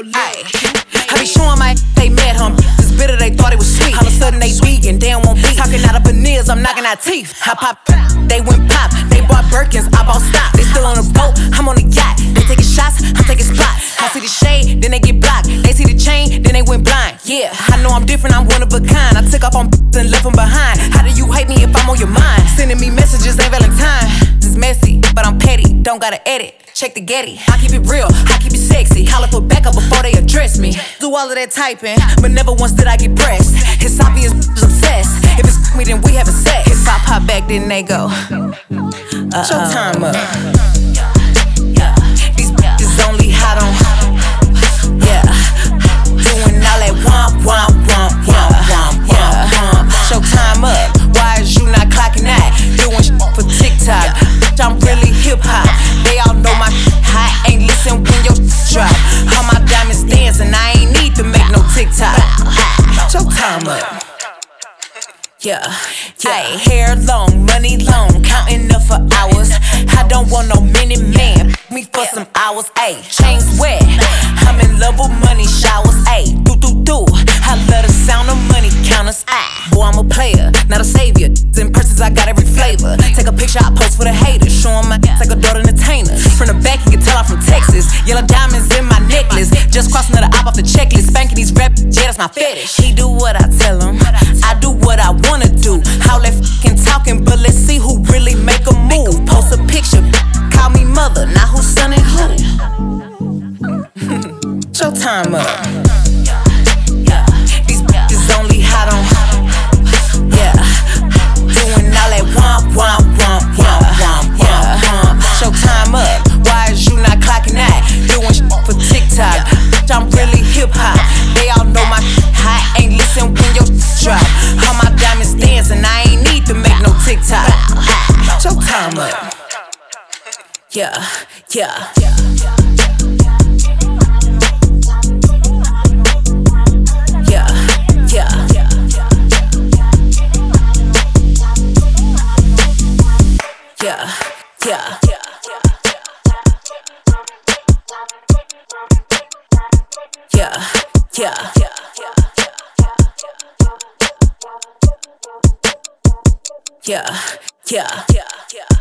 live, you know Ay. I be showing my they met him. This bitter, they thought it was sweet. All of a sudden they vegan, they don't want beef. Talking out of veneers, I'm knocking out teeth. I pop, they went pop. They bought Birkins, I bought stock. They still on the boat, I'm on the yacht. They taking shots, I'm taking spots. I see the shade, then they get blocked. They see the chain, then they went blind. Yeah, I know I'm different, I'm one of a kind. I took off on and left them behind. How do you hate me if I'm on your mind? Sending me messages, ain't Valentine. Don't gotta edit. Check the Getty. I keep it real, I keep it sexy. Holler for backup before they address me. Do all of that typing, but never once did I get pressed. It's obvious obsessed. If it's me, then we having sex. If I pop back, then they go. Uh, Showtime up. Yeah, yeah. hair long, money long, counting up for hours. I don't want no mini man, me for some hours. Ayy, chains wet, I'm in love with money showers. Ayy, do do do. I love the sound of money counters. Ah, boy, I'm a player, not a savior. In purses, I got every flavor. Take a picture, I post for the haters. Show 'em my like a daughter entertainer. From the back, you can tell I'm from Texas. Yellow diamonds in my necklace. Just crossing another op off the checklist. Spanking these rap, yeah, that's my fetish. He do what I tell him. I do what I wanna do. All that fucking talking, but let's see who really make a move. Post a picture, call me mother, Now who's son and who. Showtime up. Showtime up. Yeah, yeah. Yeah, yeah. Yeah, yeah. Yeah, yeah. yeah. yeah.